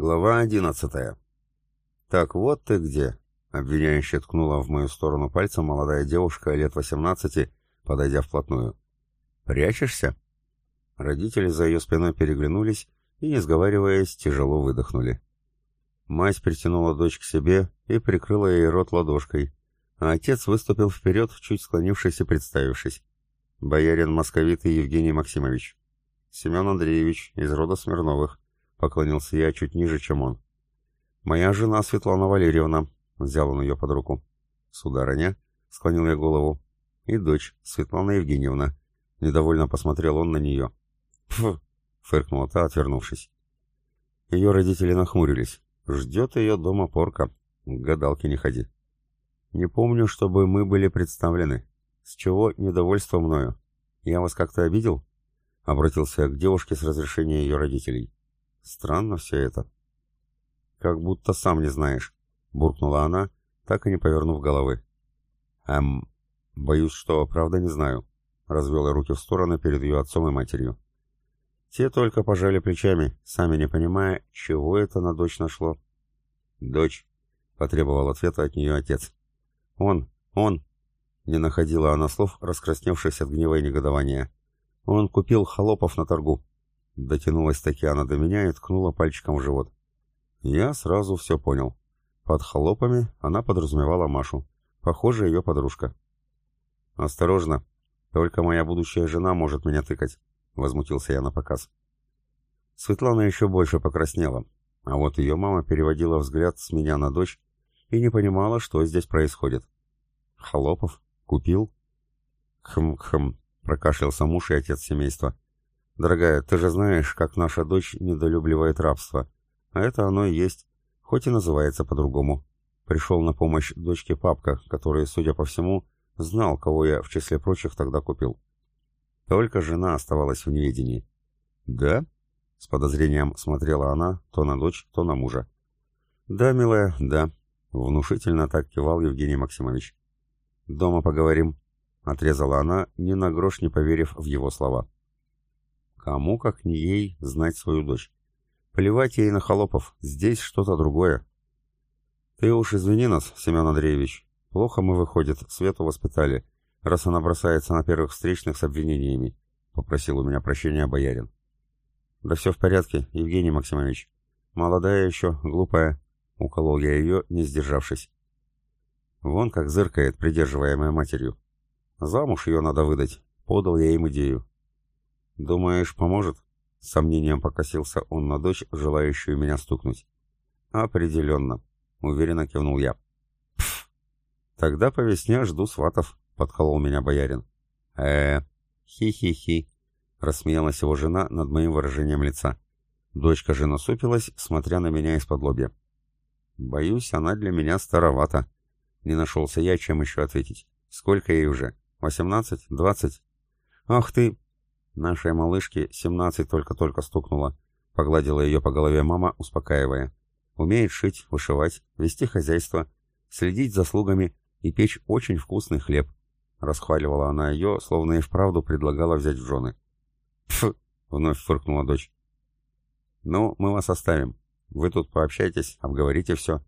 Глава одиннадцатая. «Так вот ты где!» — обвиняюще ткнула в мою сторону пальцем молодая девушка лет восемнадцати, подойдя вплотную. «Прячешься?» Родители за ее спиной переглянулись и, не сговариваясь, тяжело выдохнули. Мать притянула дочь к себе и прикрыла ей рот ладошкой, а отец выступил вперед, чуть склонившись и представившись. «Боярин московитый Евгений Максимович. Семен Андреевич из рода Смирновых. Поклонился я чуть ниже, чем он. «Моя жена Светлана Валерьевна», — взял он ее под руку. «Сударыня», — склонил я голову. «И дочь, Светлана Евгеньевна». Недовольно посмотрел он на нее. «Пф!» — фыркнула та, отвернувшись. Ее родители нахмурились. «Ждет ее дома порка. К гадалке не ходи». «Не помню, чтобы мы были представлены. С чего недовольство мною? Я вас как-то обидел?» Обратился к девушке с разрешения ее родителей. Странно все это. Как будто сам не знаешь, буркнула она, так и не повернув головы. Эм, боюсь, что правда не знаю, развел я руки в стороны перед ее отцом и матерью. Те только пожали плечами, сами не понимая, чего это на дочь нашло. «Дочь», — потребовал ответа от нее отец. «Он, он», — не находила она слов, раскрасневшись от гнева и негодования. «Он купил холопов на торгу. Дотянулась Татьяна до меня и ткнула пальчиком в живот. Я сразу все понял. Под холопами она подразумевала Машу. Похоже, ее подружка. «Осторожно, только моя будущая жена может меня тыкать», — возмутился я на показ. Светлана еще больше покраснела, а вот ее мама переводила взгляд с меня на дочь и не понимала, что здесь происходит. «Холопов? Купил?» «Хм-хм», — прокашлялся муж и отец семейства. «Дорогая, ты же знаешь, как наша дочь недолюбливает рабство. А это оно и есть, хоть и называется по-другому. Пришел на помощь дочке папка, который, судя по всему, знал, кого я, в числе прочих, тогда купил. Только жена оставалась в неведении. «Да?» — с подозрением смотрела она то на дочь, то на мужа. «Да, милая, да», — внушительно так кивал Евгений Максимович. «Дома поговорим», — отрезала она, ни на грош не поверив в его слова. Кому, как не ей, знать свою дочь. Плевать ей на холопов, здесь что-то другое. Ты уж извини нас, Семен Андреевич. Плохо мы, выходит, Свету воспитали, раз она бросается на первых встречных с обвинениями, — попросил у меня прощения боярин. Да все в порядке, Евгений Максимович. Молодая еще, глупая, — уколол я ее, не сдержавшись. Вон как зыркает, придерживаемая матерью. Замуж ее надо выдать, подал я им идею. «Думаешь, поможет?» С сомнением покосился он на дочь, желающую меня стукнуть. «Определенно», — уверенно кивнул я. «Пф! Тогда по весне жду сватов», — подколол меня боярин. э хи-хи-хи», — рассмеялась его жена над моим выражением лица. Дочка же насупилась, смотря на меня из-под лобья. «Боюсь, она для меня старовата». Не нашелся я, чем еще ответить. «Сколько ей уже? Восемнадцать? Двадцать?» «Ах ты!» Нашей малышке семнадцать только-только стукнуло. Погладила ее по голове мама, успокаивая. Умеет шить, вышивать, вести хозяйство, следить за слугами и печь очень вкусный хлеб. Расхваливала она ее, словно и вправду предлагала взять в жены. «Пф!» — вновь фыркнула дочь. «Ну, мы вас оставим. Вы тут пообщайтесь, обговорите все».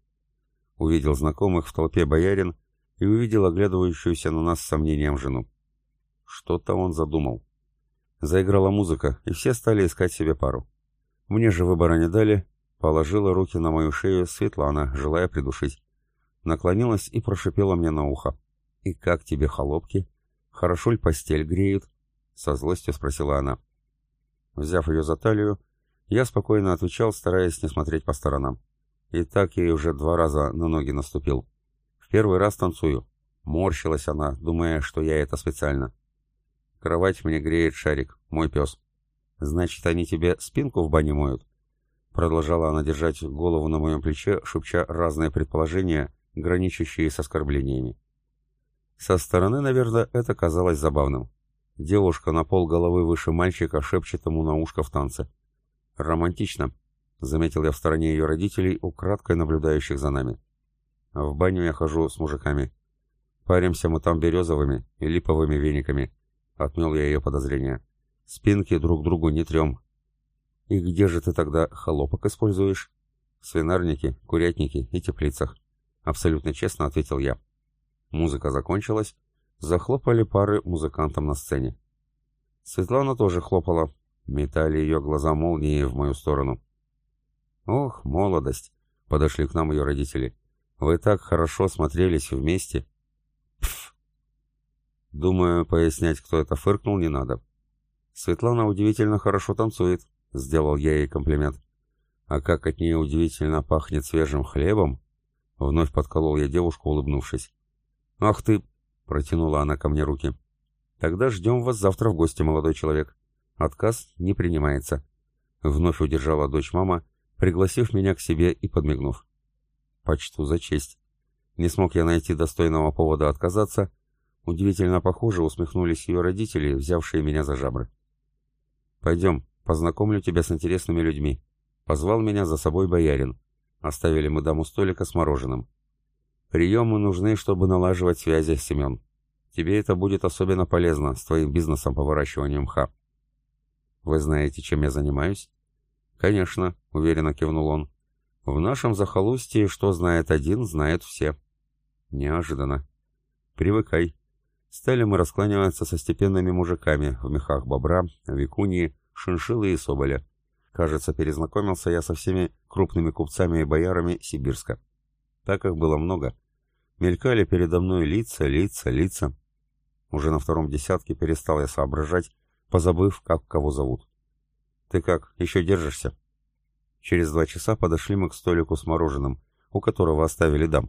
Увидел знакомых в толпе боярин и увидел оглядывающуюся на нас с сомнением жену. Что-то он задумал. Заиграла музыка, и все стали искать себе пару. Мне же выбора не дали, положила руки на мою шею Светлана, желая придушить. Наклонилась и прошипела мне на ухо. «И как тебе, холопки? Хорошо ли постель греют?» Со злостью спросила она. Взяв ее за талию, я спокойно отвечал, стараясь не смотреть по сторонам. И так ей уже два раза на ноги наступил. В первый раз танцую. Морщилась она, думая, что я это специально. Кровать мне греет шарик, мой пес. Значит, они тебе спинку в бане моют? Продолжала она держать голову на моем плече, шепча разные предположения, граничащие с оскорблениями. Со стороны, наверное, это казалось забавным. Девушка на пол головы выше мальчика шепчет ему на ушко в танце. «Романтично», — заметил я в стороне ее родителей, украдкой наблюдающих за нами. «В баню я хожу с мужиками. Паримся мы там березовыми и липовыми вениками. Отмел я ее подозрения. Спинки друг другу не трем. И где же ты тогда холопок используешь? В свинарнике, курятнике и теплицах. Абсолютно честно ответил я. Музыка закончилась, захлопали пары музыкантам на сцене. Светлана тоже хлопала, метали ее глаза молнии в мою сторону. «Ох, молодость!» — подошли к нам ее родители. «Вы так хорошо смотрелись вместе!» Думаю, пояснять, кто это фыркнул, не надо. Светлана удивительно хорошо танцует, сделал я ей комплимент. А как от нее удивительно пахнет свежим хлебом, вновь подколол я девушку, улыбнувшись. Ах ты, протянула она ко мне руки. Тогда ждем вас завтра в гости, молодой человек. Отказ не принимается. Вновь удержала дочь мама, пригласив меня к себе и подмигнув. Почту за честь. Не смог я найти достойного повода отказаться. Удивительно похоже усмехнулись ее родители, взявшие меня за жабры. «Пойдем, познакомлю тебя с интересными людьми». Позвал меня за собой боярин. Оставили мы даму столика с мороженым. «Приемы нужны, чтобы налаживать связи, Семен. Тебе это будет особенно полезно с твоим бизнесом по выращиванию мха». «Вы знаете, чем я занимаюсь?» «Конечно», — уверенно кивнул он. «В нашем захолустье, что знает один, знают все». «Неожиданно». «Привыкай», Стали мы раскланиваться со степенными мужиками в мехах бобра, викуньи, шиншиллы и соболя. Кажется, перезнакомился я со всеми крупными купцами и боярами Сибирска. Так их было много. Мелькали передо мной лица, лица, лица. Уже на втором десятке перестал я соображать, позабыв, как кого зовут. «Ты как, еще держишься?» Через два часа подошли мы к столику с мороженым, у которого оставили дам.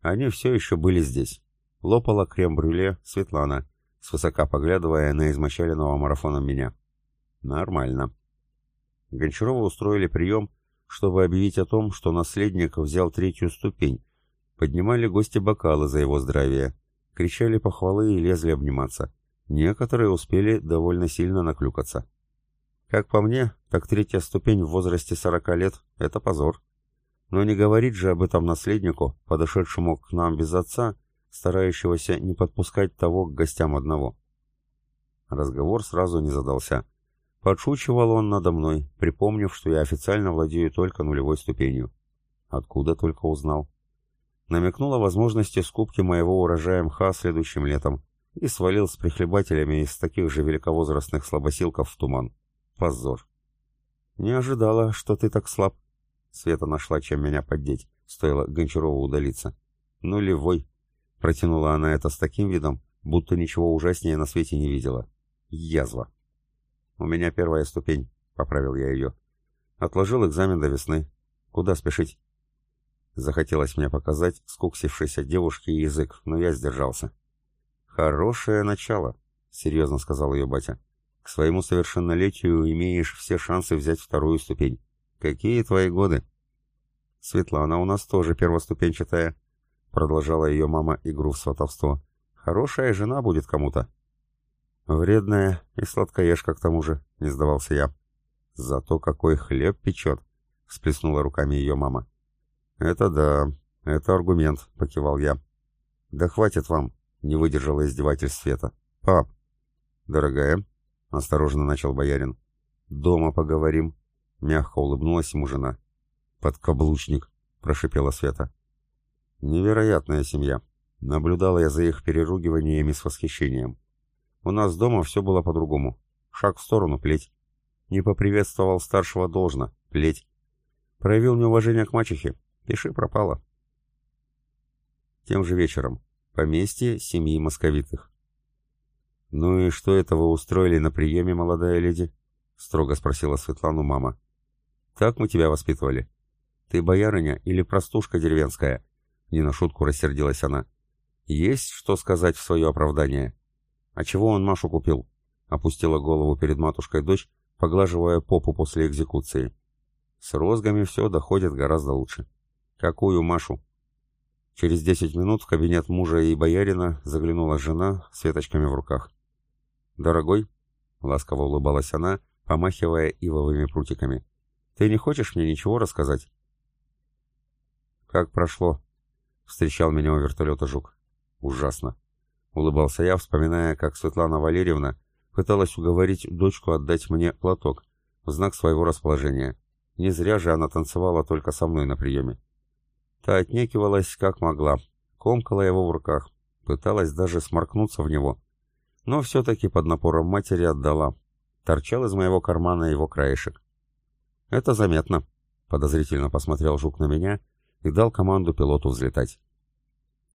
Они все еще были здесь. Лопала крем-брюле Светлана, свысока поглядывая на измочаленного марафоном меня. Нормально. Гончарова устроили прием, чтобы объявить о том, что наследник взял третью ступень. Поднимали гости бокалы за его здравие, кричали похвалы и лезли обниматься. Некоторые успели довольно сильно наклюкаться. Как по мне, так третья ступень в возрасте сорока лет — это позор. Но не говорить же об этом наследнику, подошедшему к нам без отца, старающегося не подпускать того к гостям одного. Разговор сразу не задался. Подшучивал он надо мной, припомнив, что я официально владею только нулевой ступенью. Откуда только узнал. Намекнул о возможности скупки моего урожая мха следующим летом и свалил с прихлебателями из таких же великовозрастных слабосилков в туман. Позор. Не ожидала, что ты так слаб. Света нашла, чем меня поддеть. Стоило Гончарову удалиться. Нулевой. Протянула она это с таким видом, будто ничего ужаснее на свете не видела. Язва. «У меня первая ступень», — поправил я ее. «Отложил экзамен до весны. Куда спешить?» Захотелось мне показать скуксившейся девушке язык, но я сдержался. «Хорошее начало», — серьезно сказал ее батя. «К своему совершеннолетию имеешь все шансы взять вторую ступень. Какие твои годы?» «Светлана у нас тоже первоступенчатая», Продолжала ее мама игру в сватовство. «Хорошая жена будет кому-то». «Вредная и сладкоежка к тому же», — не сдавался я. «Зато какой хлеб печет», — всплеснула руками ее мама. «Это да, это аргумент», — покивал я. «Да хватит вам», — не выдержала издевательств Света. «Пап». «Дорогая», — осторожно начал боярин. «Дома поговорим», — мягко улыбнулась ему жена. «Подкаблучник», — прошипела Света. Невероятная семья. Наблюдала я за их переругиваниями с восхищением. У нас дома все было по-другому. Шаг в сторону, плеть. Не поприветствовал старшего должно, плеть. Проявил неуважение к мачехе, пиши пропало. Тем же вечером. Поместье семьи московитых. «Ну и что это вы устроили на приеме, молодая леди?» — строго спросила Светлану мама. «Так мы тебя воспитывали. Ты боярыня или простушка деревенская?» Не на шутку рассердилась она. Есть что сказать в свое оправдание. А чего он Машу купил? Опустила голову перед матушкой дочь, поглаживая попу после экзекуции. С розгами все доходит гораздо лучше. Какую Машу? Через десять минут в кабинет мужа и боярина заглянула жена с веточками в руках. «Дорогой», — ласково улыбалась она, помахивая ивовыми прутиками, — «ты не хочешь мне ничего рассказать?» «Как прошло?» Встречал меня у вертолета Жук. Ужасно. Улыбался я, вспоминая, как Светлана Валерьевна пыталась уговорить дочку отдать мне платок в знак своего расположения. Не зря же она танцевала только со мной на приеме. Та отнекивалась, как могла, комкала его в руках, пыталась даже сморкнуться в него. Но все-таки под напором матери отдала. Торчал из моего кармана его краешек. «Это заметно», — подозрительно посмотрел Жук на меня и дал команду пилоту взлетать.